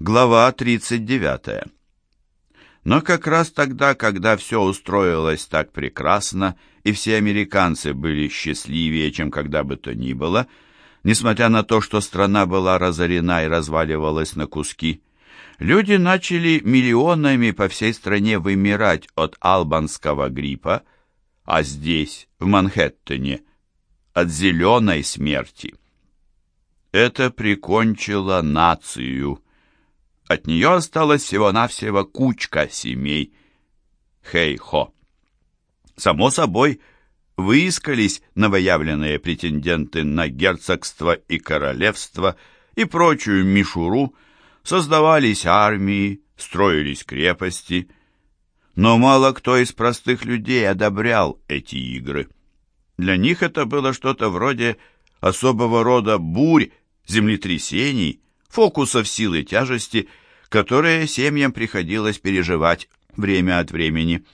Глава 39. Но как раз тогда, когда все устроилось так прекрасно, и все американцы были счастливее, чем когда бы то ни было, несмотря на то, что страна была разорена и разваливалась на куски, люди начали миллионами по всей стране вымирать от албанского гриппа, а здесь, в Манхэттене, от зеленой смерти. Это прикончило нацию. От нее осталась всего-навсего кучка семей. Хей-хо. Само собой, выискались новоявленные претенденты на герцогство и королевство и прочую мишуру, создавались армии, строились крепости, но мало кто из простых людей одобрял эти игры. Для них это было что-то вроде особого рода бурь, землетрясений, фокусов силы тяжести, которые семьям приходилось переживать время от времени.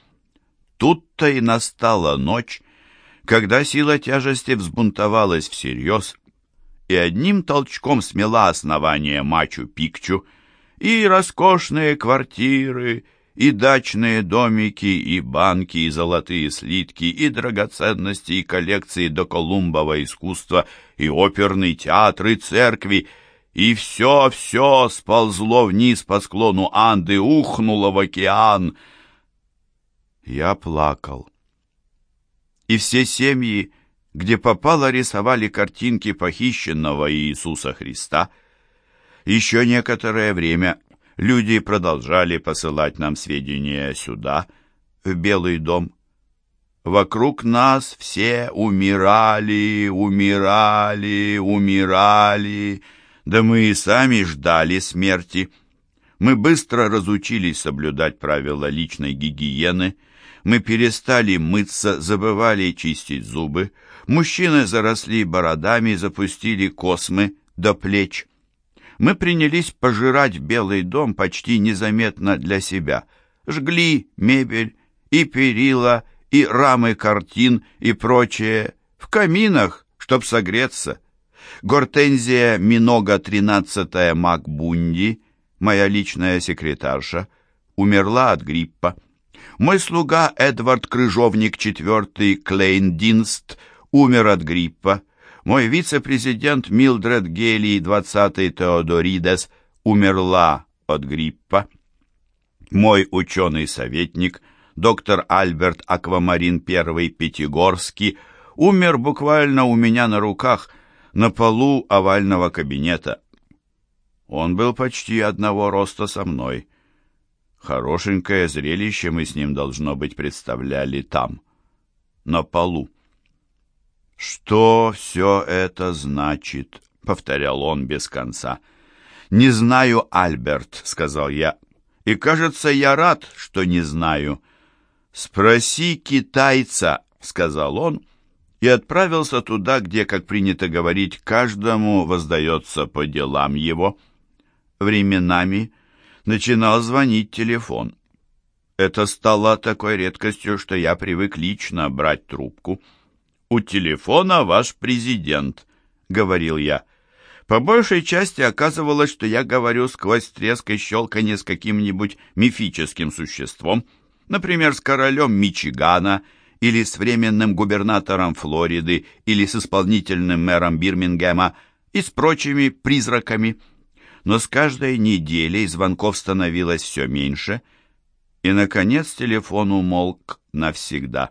Тут-то и настала ночь, когда сила тяжести взбунтовалась всерьез и одним толчком смела основание Мачу-Пикчу, и роскошные квартиры, и дачные домики, и банки, и золотые слитки, и драгоценности, и коллекции доколумбового искусства, и оперный театр, и церкви — и все-все сползло вниз по склону Анды, ухнуло в океан. Я плакал. И все семьи, где попало, рисовали картинки похищенного Иисуса Христа. Еще некоторое время люди продолжали посылать нам сведения сюда, в Белый дом. Вокруг нас все умирали, умирали, умирали, да мы и сами ждали смерти. Мы быстро разучились соблюдать правила личной гигиены. Мы перестали мыться, забывали чистить зубы. Мужчины заросли бородами, запустили космы до плеч. Мы принялись пожирать Белый дом почти незаметно для себя. Жгли мебель и перила, и рамы картин, и прочее в каминах, чтоб согреться. Гортензия Минога 13 Макбунди, моя личная секретарша, умерла от гриппа. Мой слуга Эдвард Крыжовник IV Клейндинст умер от гриппа. Мой вице-президент Милдред Гелий 20 Теодоридес умерла от гриппа. Мой ученый-советник, доктор Альберт Аквамарин I Пятигорский, умер буквально у меня на руках – на полу овального кабинета. Он был почти одного роста со мной. Хорошенькое зрелище мы с ним, должно быть, представляли там, на полу. «Что все это значит?» — повторял он без конца. «Не знаю, Альберт», — сказал я. «И, кажется, я рад, что не знаю». «Спроси китайца», — сказал он, и отправился туда, где, как принято говорить, каждому воздается по делам его. Временами начинал звонить телефон. Это стало такой редкостью, что я привык лично брать трубку. «У телефона ваш президент», — говорил я. По большей части оказывалось, что я говорю сквозь треск и щелканье с каким-нибудь мифическим существом, например, с королем Мичигана — или с временным губернатором Флориды, или с исполнительным мэром Бирмингема и с прочими призраками. Но с каждой неделей звонков становилось все меньше, и, наконец, телефон умолк навсегда.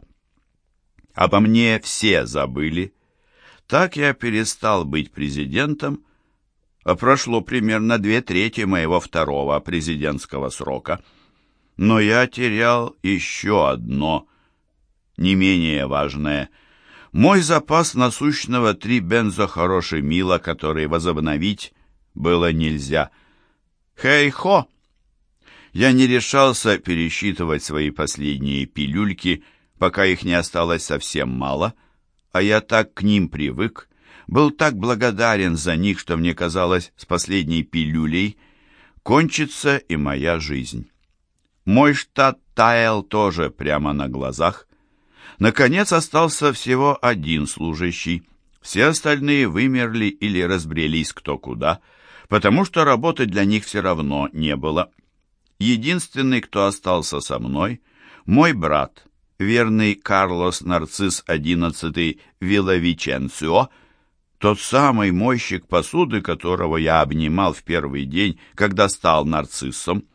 Обо мне все забыли. Так я перестал быть президентом, а прошло примерно две трети моего второго президентского срока. Но я терял еще одно – не менее важное. Мой запас насущного три бензохороши мила, который возобновить было нельзя. Хей-хо! Я не решался пересчитывать свои последние пилюльки, пока их не осталось совсем мало, а я так к ним привык, был так благодарен за них, что мне казалось, с последней пилюлей кончится и моя жизнь. Мой штат таял тоже прямо на глазах. Наконец остался всего один служащий. Все остальные вымерли или разбрелись кто куда. потому что работы для них все равно не было. Единственный, кто остался со мной, мой брат, верный Карлос Нарцисс XI Виловиченцио, тот самый мойщик посуды, которого я обнимал в первый день, когда стал нарциссом.